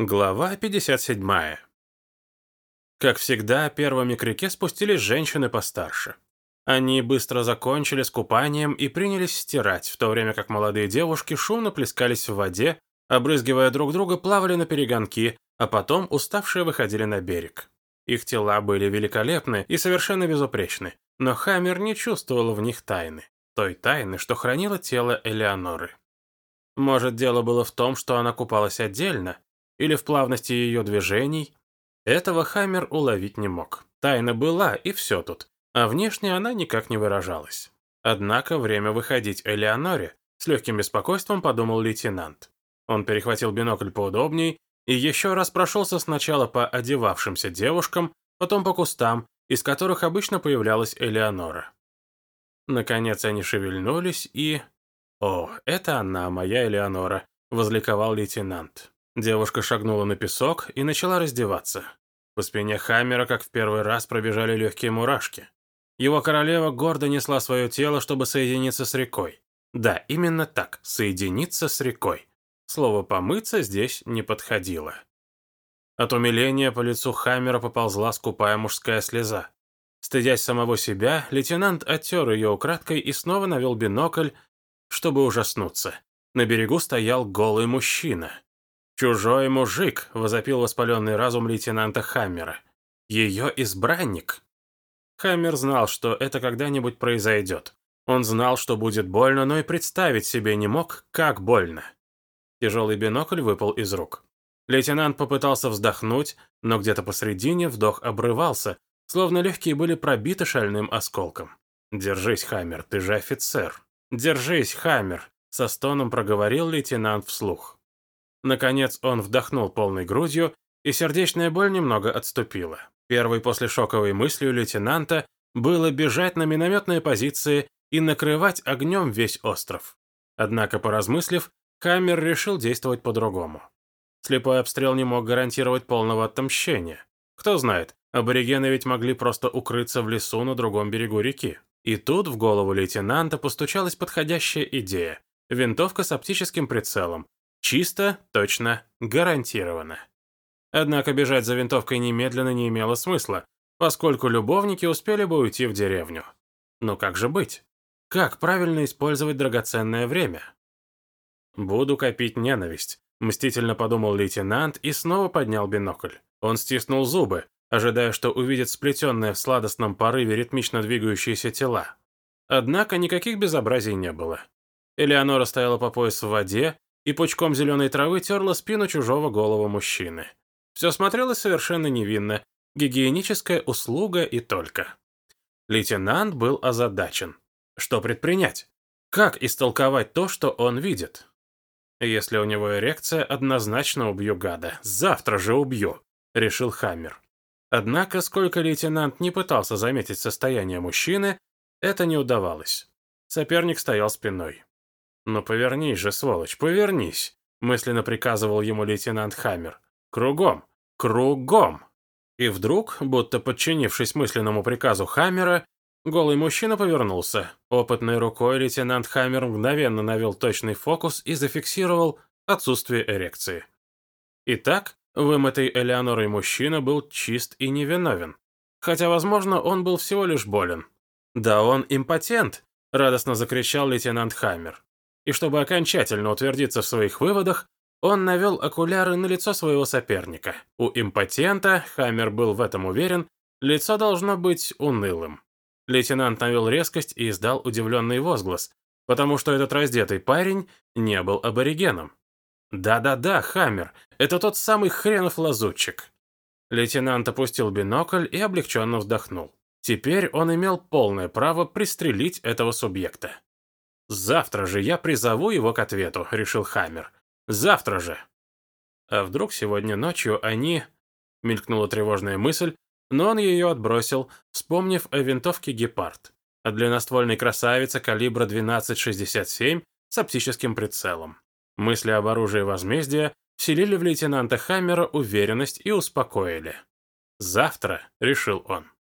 Глава 57. Как всегда, первыми к реке спустились женщины постарше. Они быстро закончили с купанием и принялись стирать, в то время как молодые девушки шумно плескались в воде, обрызгивая друг друга, плавали на перегонки, а потом уставшие выходили на берег. Их тела были великолепны и совершенно безупречны, но Хаммер не чувствовал в них тайны, той тайны, что хранило тело Элеоноры. Может, дело было в том, что она купалась отдельно, или в плавности ее движений. Этого Хаммер уловить не мог. Тайна была, и все тут. А внешне она никак не выражалась. Однако время выходить Элеоноре, с легким беспокойством подумал лейтенант. Он перехватил бинокль поудобней и еще раз прошелся сначала по одевавшимся девушкам, потом по кустам, из которых обычно появлялась Элеонора. Наконец они шевельнулись и... «О, это она, моя Элеонора», — возликовал лейтенант. Девушка шагнула на песок и начала раздеваться. По спине Хаммера, как в первый раз, пробежали легкие мурашки. Его королева гордо несла свое тело, чтобы соединиться с рекой. Да, именно так, соединиться с рекой. Слово «помыться» здесь не подходило. От умиления по лицу Хаммера поползла скупая мужская слеза. Стыдясь самого себя, лейтенант оттер ее украдкой и снова навел бинокль, чтобы ужаснуться. На берегу стоял голый мужчина. «Чужой мужик!» — возопил воспаленный разум лейтенанта Хаммера. «Ее избранник!» Хаммер знал, что это когда-нибудь произойдет. Он знал, что будет больно, но и представить себе не мог, как больно. Тяжелый бинокль выпал из рук. Лейтенант попытался вздохнуть, но где-то посредине вдох обрывался, словно легкие были пробиты шальным осколком. «Держись, Хаммер, ты же офицер!» «Держись, Хаммер!» — со стоном проговорил лейтенант вслух. Наконец он вдохнул полной грудью, и сердечная боль немного отступила. Первой после шоковой мыслью лейтенанта было бежать на минометные позиции и накрывать огнем весь остров. Однако, поразмыслив, Хаммер решил действовать по-другому. Слепой обстрел не мог гарантировать полного отомщения. Кто знает, аборигены ведь могли просто укрыться в лесу на другом берегу реки. И тут в голову лейтенанта постучалась подходящая идея. Винтовка с оптическим прицелом, Чисто, точно, гарантированно. Однако бежать за винтовкой немедленно не имело смысла, поскольку любовники успели бы уйти в деревню. Но как же быть? Как правильно использовать драгоценное время? «Буду копить ненависть», — мстительно подумал лейтенант и снова поднял бинокль. Он стиснул зубы, ожидая, что увидит сплетенные в сладостном порыве ритмично двигающиеся тела. Однако никаких безобразий не было. Элеонора стояла по пояс в воде, и пучком зеленой травы терла спину чужого голого мужчины. Все смотрелось совершенно невинно, гигиеническая услуга и только. Лейтенант был озадачен. Что предпринять? Как истолковать то, что он видит? Если у него эрекция, однозначно убью гада. Завтра же убью, решил Хаммер. Однако, сколько лейтенант не пытался заметить состояние мужчины, это не удавалось. Соперник стоял спиной. «Ну повернись же, сволочь, повернись!» мысленно приказывал ему лейтенант Хаммер. «Кругом! Кругом!» И вдруг, будто подчинившись мысленному приказу Хаммера, голый мужчина повернулся. Опытной рукой лейтенант Хаммер мгновенно навел точный фокус и зафиксировал отсутствие эрекции. Итак, вымытый Элеонорой мужчина был чист и невиновен. Хотя, возможно, он был всего лишь болен. «Да он импотент!» — радостно закричал лейтенант Хаммер и чтобы окончательно утвердиться в своих выводах, он навел окуляры на лицо своего соперника. У импотента, Хаммер был в этом уверен, лицо должно быть унылым. Лейтенант навел резкость и издал удивленный возглас, потому что этот раздетый парень не был аборигеном. «Да-да-да, Хаммер, это тот самый хренов лазутчик». Лейтенант опустил бинокль и облегченно вздохнул. Теперь он имел полное право пристрелить этого субъекта. «Завтра же я призову его к ответу», — решил Хаммер. «Завтра же». А вдруг сегодня ночью они... Мелькнула тревожная мысль, но он ее отбросил, вспомнив о винтовке «Гепард», о длинноствольной красавице калибра 12,67 с оптическим прицелом. Мысли об оружии возмездия вселили в лейтенанта Хаммера уверенность и успокоили. «Завтра», — решил он.